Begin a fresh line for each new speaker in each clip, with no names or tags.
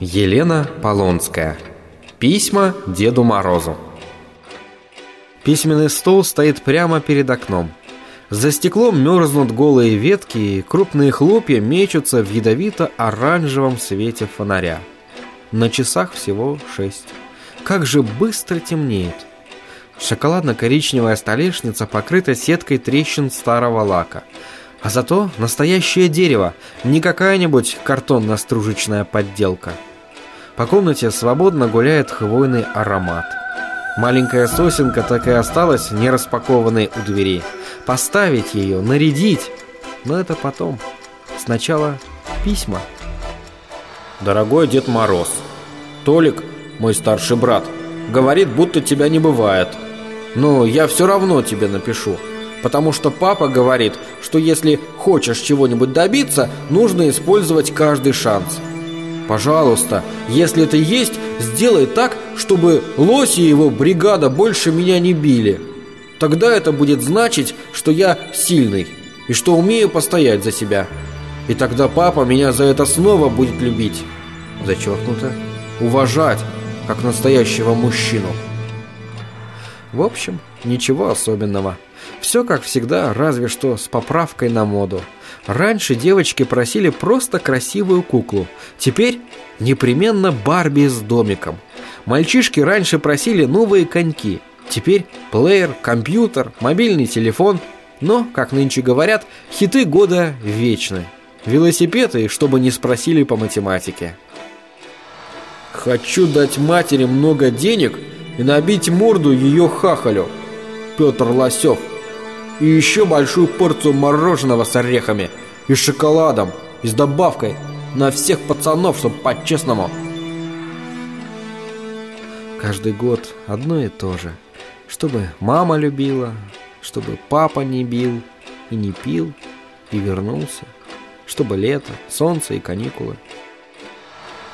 Елена Полонская. Письма Деду Морозу. Письменный стол стоит прямо перед окном. За стеклом мерзнут голые ветки, и крупные хлопья мечутся в ядовито-оранжевом свете фонаря. На часах всего шесть. Как же быстро темнеет. Шоколадно-коричневая столешница покрыта сеткой трещин старого лака. А зато настоящее дерево, не какая-нибудь картонно-стружечная подделка. По комнате свободно гуляет хвойный аромат. Маленькая сосенка так и осталась не распакованной у двери. Поставить ее, нарядить. Но это потом. Сначала письма.
Дорогой Дед Мороз, Толик, мой старший брат, говорит, будто тебя не бывает. Но я все равно тебе напишу. Потому что папа говорит, что если хочешь чего-нибудь добиться, нужно использовать каждый шанс. Пожалуйста, если это есть, сделай так, чтобы Лоси и его бригада больше меня не били. Тогда это будет значить, что я сильный и что умею постоять за себя. И тогда папа меня за это снова будет любить. Зачеркнуто. Уважать, как настоящего мужчину.
В общем, ничего особенного. Все как всегда, разве что с поправкой на моду. Раньше девочки просили просто красивую куклу. Теперь непременно Барби с домиком. Мальчишки раньше просили новые коньки. Теперь плеер, компьютер, мобильный телефон. Но, как нынче говорят, хиты года вечны. Велосипеды, чтобы не спросили по математике.
Хочу дать матери много денег и набить морду ее хахалю. Петр Лосев и еще большую порцию мороженого с орехами и шоколадом, и с добавкой на всех пацанов, чтобы по-честному.
Каждый год одно и то же. Чтобы мама любила, чтобы папа не бил и не пил, и вернулся. Чтобы лето, солнце и каникулы.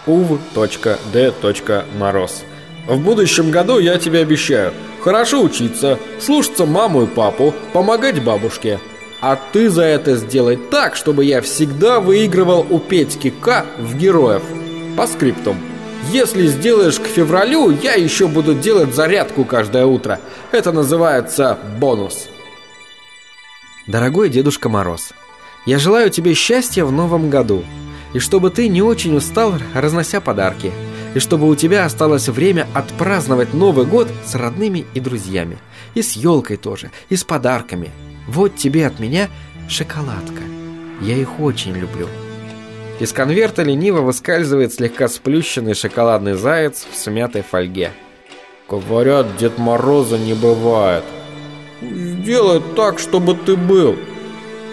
Ув.д. Мороз. В будущем году я тебе обещаю – Хорошо учиться, слушаться маму и папу, помогать бабушке. А ты за это сделай так, чтобы я всегда выигрывал у Петьки К в героев. По скриптум. Если сделаешь к февралю, я еще буду делать зарядку каждое утро. Это называется бонус.
Дорогой Дедушка Мороз, я желаю тебе счастья в новом году. И чтобы ты не очень устал, разнося подарки и чтобы у тебя осталось время отпраздновать Новый год с родными и друзьями. И с елкой тоже, и с подарками. Вот тебе от меня шоколадка. Я их очень люблю. Из конверта лениво выскальзывает слегка сплющенный шоколадный заяц в смятой фольге.
Говорят, Дед Мороза не бывает. Сделай так, чтобы ты был.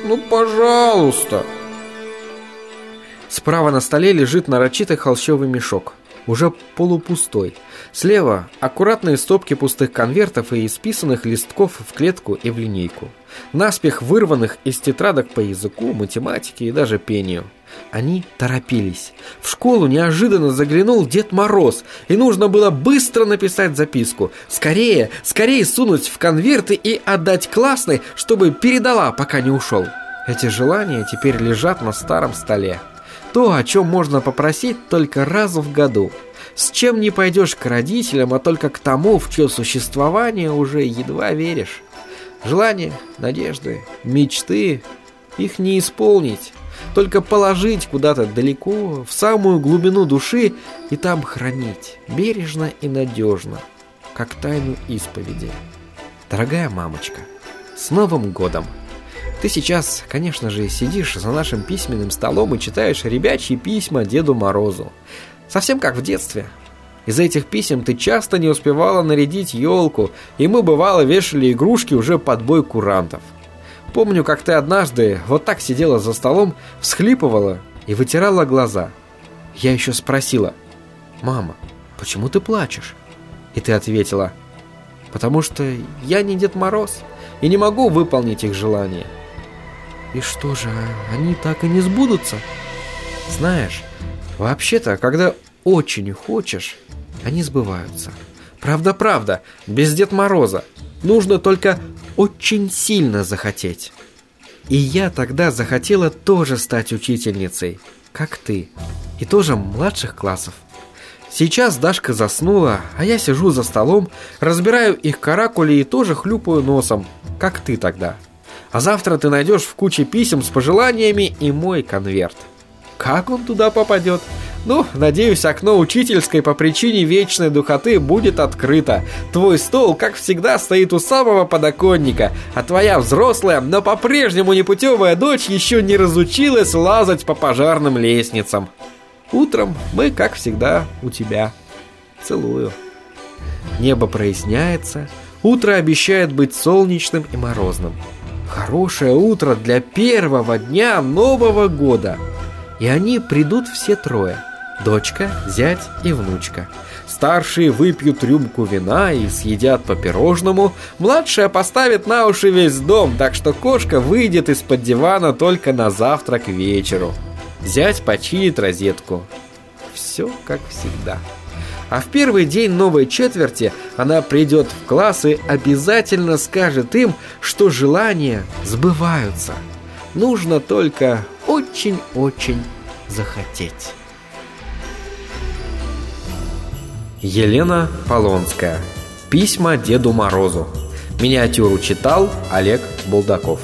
Ну, пожалуйста.
Справа на столе лежит нарочитый холщовый мешок уже полупустой. Слева аккуратные стопки пустых конвертов и исписанных листков в клетку и в линейку. Наспех вырванных из тетрадок по языку, математике и даже пению. Они торопились. В школу неожиданно заглянул Дед Мороз, и нужно было быстро написать записку. Скорее, скорее сунуть в конверты и отдать классной, чтобы передала, пока не ушел. Эти желания теперь лежат на старом столе. То, о чем можно попросить только раз в году. С чем не пойдешь к родителям, а только к тому, в чье существование уже едва веришь. Желания, надежды, мечты, их не исполнить. Только положить куда-то далеко, в самую глубину души и там хранить, бережно и надежно, как тайну исповеди. Дорогая мамочка, с Новым годом! Ты сейчас, конечно же, сидишь за нашим письменным столом и читаешь ребячьи письма Деду Морозу. Совсем как в детстве. Из-за этих писем ты часто не успевала нарядить елку, и мы, бывало, вешали игрушки уже под бой курантов. Помню, как ты однажды вот так сидела за столом, всхлипывала и вытирала глаза. Я еще спросила, «Мама, почему ты плачешь?» И ты ответила, «Потому что я не Дед Мороз и не могу выполнить их желания». И что же, они так и не сбудутся? Знаешь, вообще-то, когда очень хочешь, они сбываются. Правда-правда, без Дед Мороза. Нужно только очень сильно захотеть. И я тогда захотела тоже стать учительницей, как ты. И тоже младших классов. Сейчас Дашка заснула, а я сижу за столом, разбираю их каракули и тоже хлюпаю носом, как ты тогда. А завтра ты найдешь в куче писем с пожеланиями и мой конверт. Как он туда попадет? Ну, надеюсь, окно учительской по причине вечной духоты будет открыто. Твой стол, как всегда, стоит у самого подоконника, а твоя взрослая, но по-прежнему непутевая дочь еще не разучилась лазать по пожарным лестницам. Утром мы, как всегда, у тебя. Целую. Небо проясняется, утро обещает быть солнечным и морозным. Хорошее утро для первого дня Нового года. И они придут все трое. Дочка, зять и внучка. Старшие выпьют рюмку вина и съедят по пирожному. Младшая поставит на уши весь дом, так что кошка выйдет из-под дивана только на завтрак вечеру. Зять починит розетку. Все как всегда. А в первый день новой четверти она придет в класс и обязательно скажет им, что желания сбываются. Нужно только очень-очень захотеть. Елена Полонская. Письма Деду Морозу. Миниатюру читал Олег Булдаков.